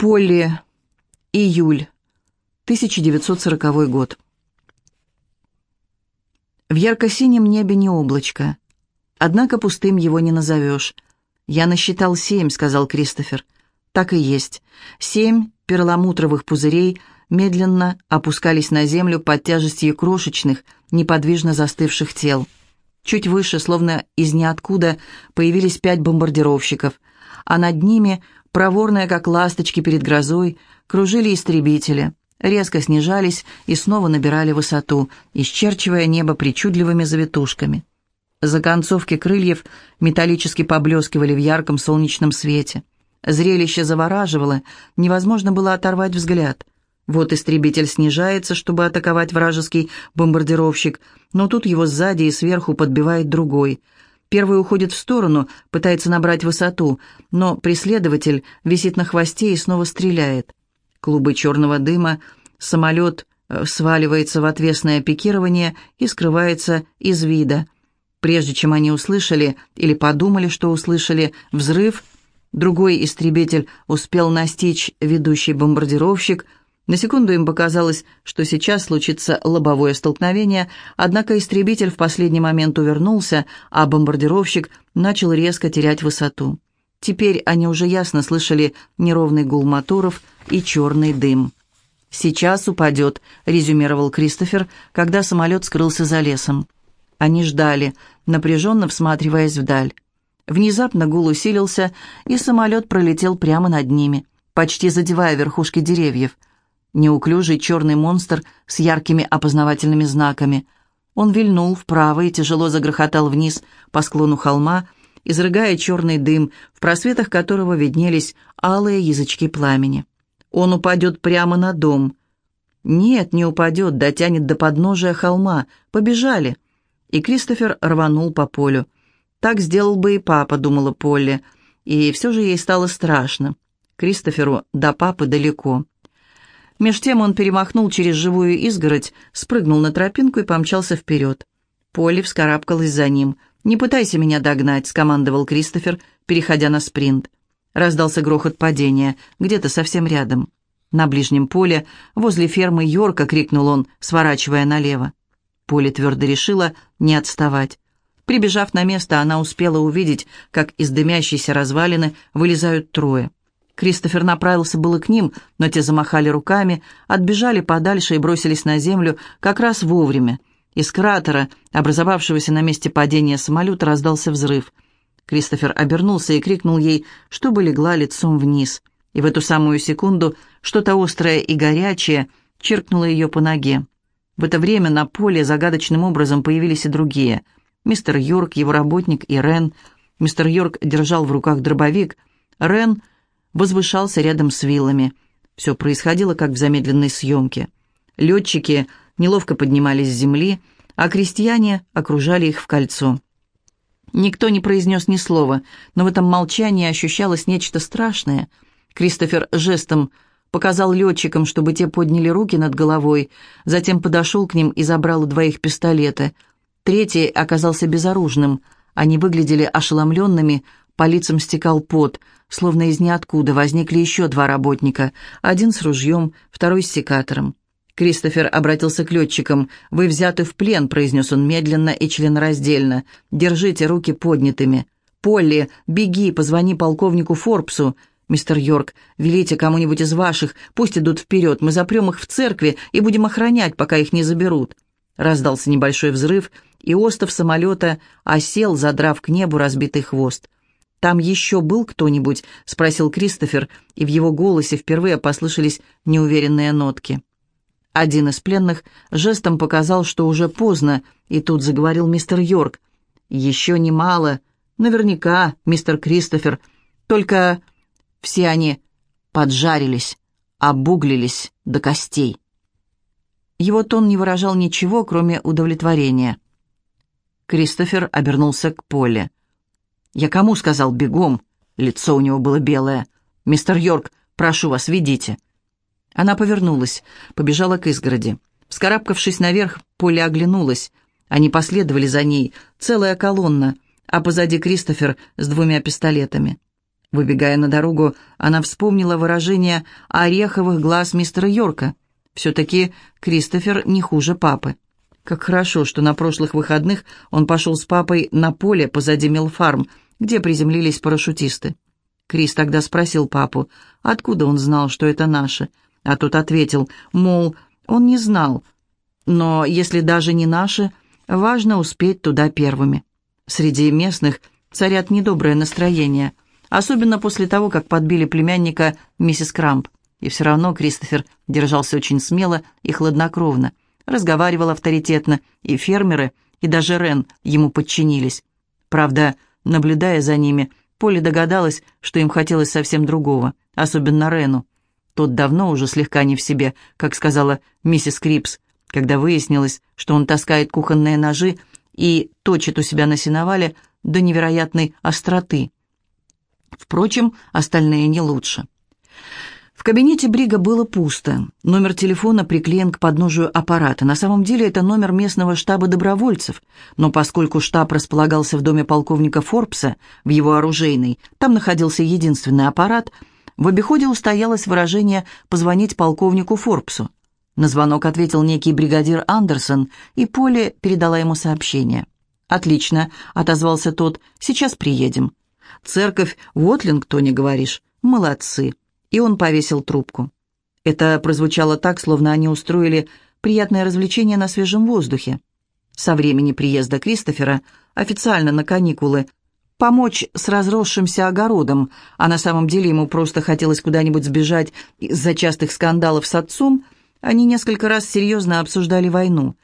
Полли. Июль. 1940 год. В ярко-синем небе не облачко. Однако пустым его не назовешь. «Я насчитал семь», — сказал Кристофер. «Так и есть. Семь перламутровых пузырей медленно опускались на землю под тяжестью крошечных, неподвижно застывших тел. Чуть выше, словно из ниоткуда, появились пять бомбардировщиков, а над ними, проворные как ласточки перед грозой, кружили истребители — резко снижались и снова набирали высоту, исчерчивая небо причудливыми завитушками. Законцовки крыльев металлически поблескивали в ярком солнечном свете. Зрелище завораживало, невозможно было оторвать взгляд. Вот истребитель снижается, чтобы атаковать вражеский бомбардировщик, но тут его сзади и сверху подбивает другой. Первый уходит в сторону, пытается набрать высоту, но преследователь висит на хвосте и снова стреляет клубы черного дыма, самолет э, сваливается в отвесное пикирование и скрывается из вида. Прежде чем они услышали или подумали, что услышали взрыв, другой истребитель успел настичь ведущий бомбардировщик. На секунду им показалось, что сейчас случится лобовое столкновение, однако истребитель в последний момент увернулся, а бомбардировщик начал резко терять высоту. Теперь они уже ясно слышали неровный гул моторов и черный дым. «Сейчас упадет», — резюмировал Кристофер, когда самолет скрылся за лесом. Они ждали, напряженно всматриваясь вдаль. Внезапно гул усилился, и самолет пролетел прямо над ними, почти задевая верхушки деревьев. Неуклюжий черный монстр с яркими опознавательными знаками. Он вильнул вправо и тяжело загрохотал вниз по склону холма, изрыгая черный дым, в просветах которого виднелись алые язычки пламени. Он упадет прямо на дом. Нет, не упадет, дотянет до подножия холма. Побежали. И Кристофер рванул по полю. Так сделал бы и папа, думала Полли. И все же ей стало страшно. Кристоферу до папы далеко. Меж тем он перемахнул через живую изгородь, спрыгнул на тропинку и помчался вперед. Полли вскарабкалась за ним — «Не пытайся меня догнать», — скомандовал Кристофер, переходя на спринт. Раздался грохот падения, где-то совсем рядом. На ближнем поле, возле фермы Йорка, крикнул он, сворачивая налево. Поле твердо решила не отставать. Прибежав на место, она успела увидеть, как из дымящейся развалины вылезают трое. Кристофер направился было к ним, но те замахали руками, отбежали подальше и бросились на землю как раз вовремя, из кратера, образовавшегося на месте падения самолета, раздался взрыв. Кристофер обернулся и крикнул ей, чтобы легла лицом вниз. И в эту самую секунду что-то острое и горячее чиркнуло ее по ноге. В это время на поле загадочным образом появились и другие. Мистер Йорк, его работник и Рен. Мистер Йорк держал в руках дробовик. Рен возвышался рядом с вилами. Все происходило, как в замедленной съемке. Летчики неловко поднимались с земли, а крестьяне окружали их в кольцо. Никто не произнес ни слова, но в этом молчании ощущалось нечто страшное. Кристофер жестом показал летчикам, чтобы те подняли руки над головой, затем подошел к ним и забрал у двоих пистолеты. Третий оказался безоружным. Они выглядели ошеломленными, по лицам стекал пот, словно из ниоткуда возникли еще два работника, один с ружьем, второй с секатором. Кристофер обратился к летчикам. «Вы взяты в плен», — произнес он медленно и членораздельно. «Держите руки поднятыми». «Полли, беги, позвони полковнику Форбсу». «Мистер Йорк, велите кому-нибудь из ваших, пусть идут вперед, мы запрем их в церкви и будем охранять, пока их не заберут». Раздался небольшой взрыв, и остов самолета осел, задрав к небу разбитый хвост. «Там еще был кто-нибудь?» — спросил Кристофер, и в его голосе впервые послышались неуверенные нотки. Один из пленных жестом показал, что уже поздно, и тут заговорил мистер Йорк. «Еще немало. Наверняка, мистер Кристофер. Только все они поджарились, обуглились до костей». Его тон не выражал ничего, кроме удовлетворения. Кристофер обернулся к Поле. «Я кому сказал бегом?» Лицо у него было белое. «Мистер Йорк, прошу вас, ведите». Она повернулась, побежала к изгороди. Вскарабкавшись наверх, Поля оглянулась. Они последовали за ней, целая колонна, а позади Кристофер с двумя пистолетами. Выбегая на дорогу, она вспомнила выражение ореховых глаз мистера Йорка. Все-таки Кристофер не хуже папы. Как хорошо, что на прошлых выходных он пошел с папой на поле позади Милфарм, где приземлились парашютисты. Крис тогда спросил папу, откуда он знал, что это наше, а тот ответил, мол, он не знал, но если даже не наши, важно успеть туда первыми. Среди местных царят недоброе настроение, особенно после того, как подбили племянника миссис Крамп. И все равно Кристофер держался очень смело и хладнокровно, разговаривал авторитетно, и фермеры, и даже Рен ему подчинились. Правда, наблюдая за ними, Поле догадалась, что им хотелось совсем другого, особенно Рену. Тот давно уже слегка не в себе, как сказала миссис Крипс, когда выяснилось, что он таскает кухонные ножи и точит у себя на сеновале до невероятной остроты. Впрочем, остальные не лучше. В кабинете Брига было пусто. Номер телефона приклеен к подножию аппарата. На самом деле это номер местного штаба добровольцев, но поскольку штаб располагался в доме полковника Форбса, в его оружейной, там находился единственный аппарат, в обиходе устоялось выражение «позвонить полковнику Форбсу». На звонок ответил некий бригадир Андерсон, и Поле передала ему сообщение. «Отлично», — отозвался тот, — «сейчас приедем». «Церковь в Уотлингтоне, говоришь? Молодцы» и он повесил трубку. Это прозвучало так, словно они устроили приятное развлечение на свежем воздухе. Со времени приезда Кристофера, официально на каникулы, помочь с разросшимся огородом, а на самом деле ему просто хотелось куда-нибудь сбежать из-за частых скандалов с отцом, они несколько раз серьезно обсуждали войну.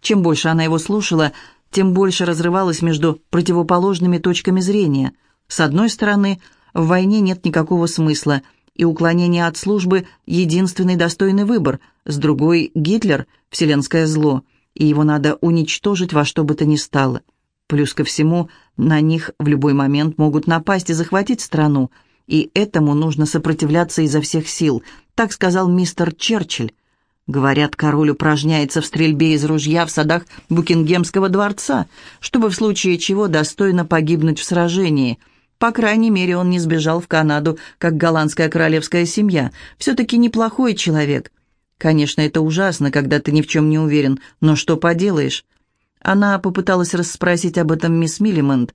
Чем больше она его слушала, тем больше разрывалась между противоположными точками зрения. С одной стороны, в войне нет никакого смысла – и уклонение от службы – единственный достойный выбор, с другой – Гитлер – вселенское зло, и его надо уничтожить во что бы то ни стало. Плюс ко всему, на них в любой момент могут напасть и захватить страну, и этому нужно сопротивляться изо всех сил, так сказал мистер Черчилль. Говорят, король упражняется в стрельбе из ружья в садах Букингемского дворца, чтобы в случае чего достойно погибнуть в сражении – по крайней мере, он не сбежал в Канаду, как голландская королевская семья. Все-таки неплохой человек. Конечно, это ужасно, когда ты ни в чем не уверен, но что поделаешь? Она попыталась расспросить об этом мисс Миллимонт.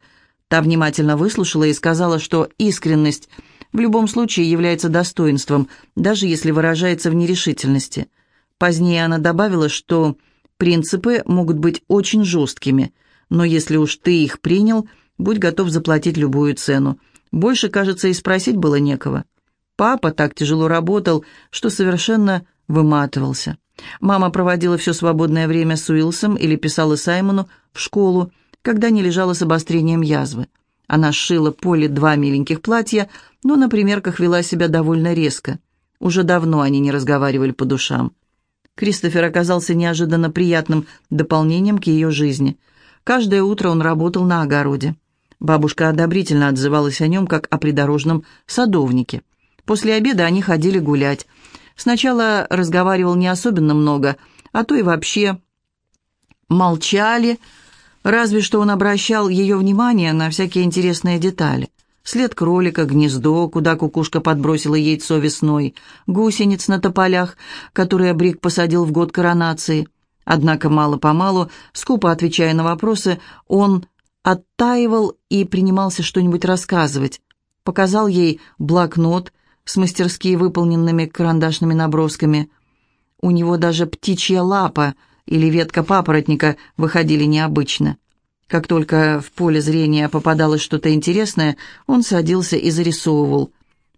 Та внимательно выслушала и сказала, что искренность в любом случае является достоинством, даже если выражается в нерешительности. Позднее она добавила, что принципы могут быть очень жесткими, но если уж ты их принял – Будь готов заплатить любую цену. Больше, кажется, и спросить было некого. Папа так тяжело работал, что совершенно выматывался. Мама проводила все свободное время с Уилсом или писала Саймону в школу, когда не лежала с обострением язвы. Она сшила Поле два миленьких платья, но на примерках вела себя довольно резко. Уже давно они не разговаривали по душам. Кристофер оказался неожиданно приятным дополнением к ее жизни. Каждое утро он работал на огороде. Бабушка одобрительно отзывалась о нем, как о придорожном садовнике. После обеда они ходили гулять. Сначала разговаривал не особенно много, а то и вообще молчали, разве что он обращал ее внимание на всякие интересные детали. След кролика, гнездо, куда кукушка подбросила яйцо весной, гусениц на тополях, которые Брик посадил в год коронации. Однако мало-помалу, скупо отвечая на вопросы, он оттаивал и принимался что-нибудь рассказывать. Показал ей блокнот с мастерски выполненными карандашными набросками. У него даже птичья лапа или ветка папоротника выходили необычно. Как только в поле зрения попадалось что-то интересное, он садился и зарисовывал.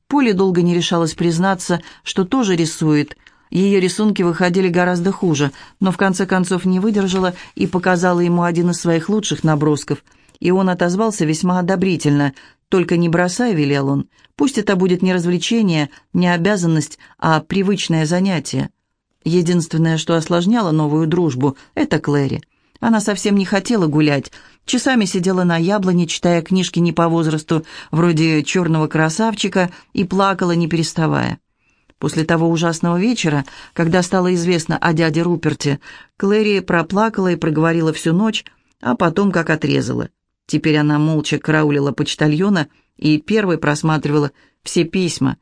Поле долго не решалась признаться, что тоже рисует. Ее рисунки выходили гораздо хуже, но в конце концов не выдержала и показала ему один из своих лучших набросков – и он отозвался весьма одобрительно. «Только не бросай», — велел он. «Пусть это будет не развлечение, не обязанность, а привычное занятие». Единственное, что осложняло новую дружбу, — это Клэри. Она совсем не хотела гулять. Часами сидела на яблоне, читая книжки не по возрасту, вроде «Черного красавчика», и плакала, не переставая. После того ужасного вечера, когда стало известно о дяде Руперте, Клэри проплакала и проговорила всю ночь, а потом как отрезала. Теперь она молча караулила почтальона и первой просматривала все письма.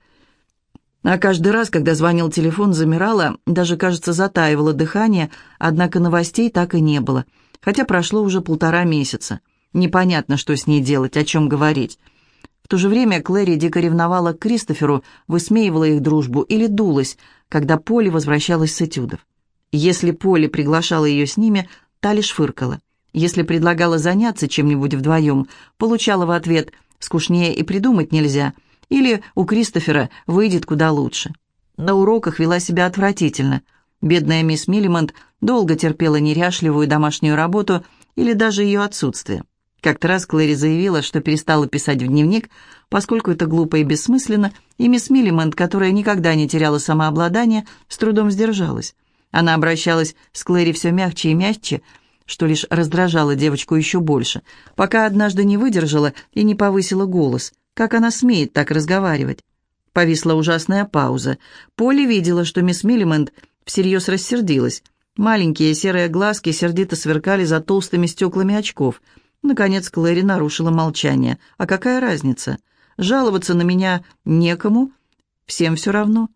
А каждый раз, когда звонил телефон, замирала, даже, кажется, затаивало дыхание, однако новостей так и не было, хотя прошло уже полтора месяца. Непонятно, что с ней делать, о чем говорить. В то же время Клэри дико ревновала к Кристоферу, высмеивала их дружбу или дулась, когда Полли возвращалась с этюдов. Если Полли приглашала ее с ними, та лишь фыркала. Если предлагала заняться чем-нибудь вдвоем, получала в ответ «скучнее и придумать нельзя», или «у Кристофера выйдет куда лучше». На уроках вела себя отвратительно. Бедная мисс Миллимонт долго терпела неряшливую домашнюю работу или даже ее отсутствие. Как-то раз Клэри заявила, что перестала писать в дневник, поскольку это глупо и бессмысленно, и мисс Миллимонт, которая никогда не теряла самообладание, с трудом сдержалась. Она обращалась с Клэри все мягче и мягче, что лишь раздражало девочку еще больше, пока однажды не выдержала и не повысила голос. Как она смеет так разговаривать? Повисла ужасная пауза. Полли видела, что мисс Миллимонт всерьез рассердилась. Маленькие серые глазки сердито сверкали за толстыми стеклами очков – Наконец Клэри нарушила молчание. «А какая разница? Жаловаться на меня некому? Всем все равно».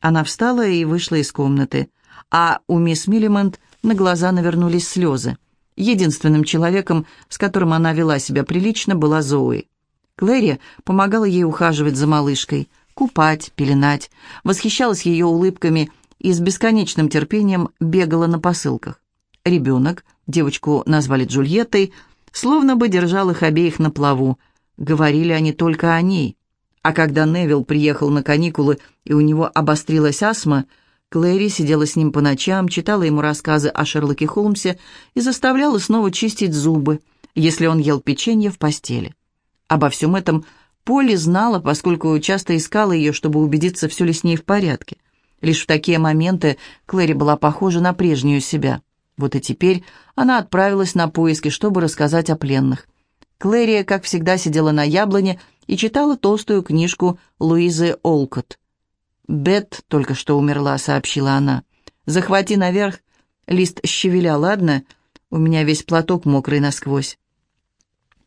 Она встала и вышла из комнаты. А у мисс Миллимонт на глаза навернулись слезы. Единственным человеком, с которым она вела себя прилично, была Зои. Клэри помогала ей ухаживать за малышкой, купать, пеленать, восхищалась ее улыбками и с бесконечным терпением бегала на посылках. Ребенок, девочку назвали Джульеттой, словно бы держал их обеих на плаву. Говорили они только о ней. А когда Невил приехал на каникулы и у него обострилась астма, Клэри сидела с ним по ночам, читала ему рассказы о Шерлоке Холмсе и заставляла снова чистить зубы, если он ел печенье в постели. Обо всем этом Полли знала, поскольку часто искала ее, чтобы убедиться, все ли с ней в порядке. Лишь в такие моменты Клэри была похожа на прежнюю себя. Вот и теперь она отправилась на поиски, чтобы рассказать о пленных. Клэрия, как всегда, сидела на яблоне и читала толстую книжку Луизы Олкот. «Бет только что умерла», — сообщила она. «Захвати наверх лист щавеля, ладно? У меня весь платок мокрый насквозь».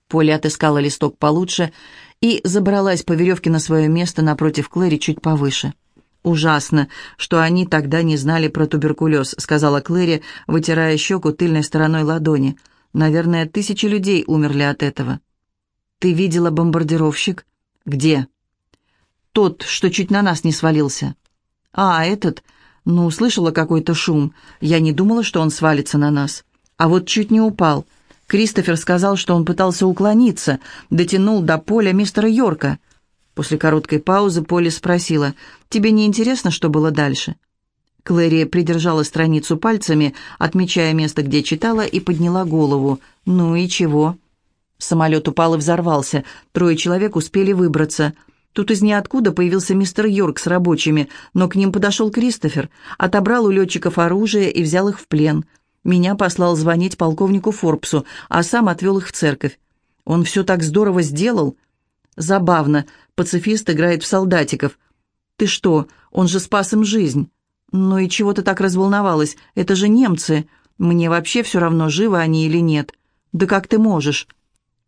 Поля отыскала листок получше и забралась по веревке на свое место напротив Клэри чуть повыше. «Ужасно, что они тогда не знали про туберкулез», сказала Клэри, вытирая щеку тыльной стороной ладони. «Наверное, тысячи людей умерли от этого». «Ты видела бомбардировщик?» «Где?» «Тот, что чуть на нас не свалился». «А, этот?» «Ну, слышала какой-то шум. Я не думала, что он свалится на нас. А вот чуть не упал. Кристофер сказал, что он пытался уклониться, дотянул до поля мистера Йорка». После короткой паузы Полли спросила, «Тебе не интересно, что было дальше?» Клэри придержала страницу пальцами, отмечая место, где читала, и подняла голову. «Ну и чего?» Самолет упал и взорвался. Трое человек успели выбраться. Тут из ниоткуда появился мистер Йорк с рабочими, но к ним подошел Кристофер, отобрал у летчиков оружие и взял их в плен. Меня послал звонить полковнику Форбсу, а сам отвел их в церковь. Он все так здорово сделал. Забавно, пацифист играет в солдатиков. Ты что, он же спас им жизнь. Ну и чего ты так разволновалась? Это же немцы. Мне вообще все равно, живы они или нет. Да как ты можешь?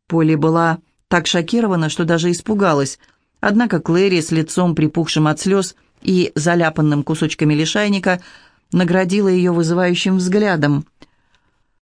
Полли была так шокирована, что даже испугалась. Однако Клэри с лицом припухшим от слез и заляпанным кусочками лишайника наградила ее вызывающим взглядом.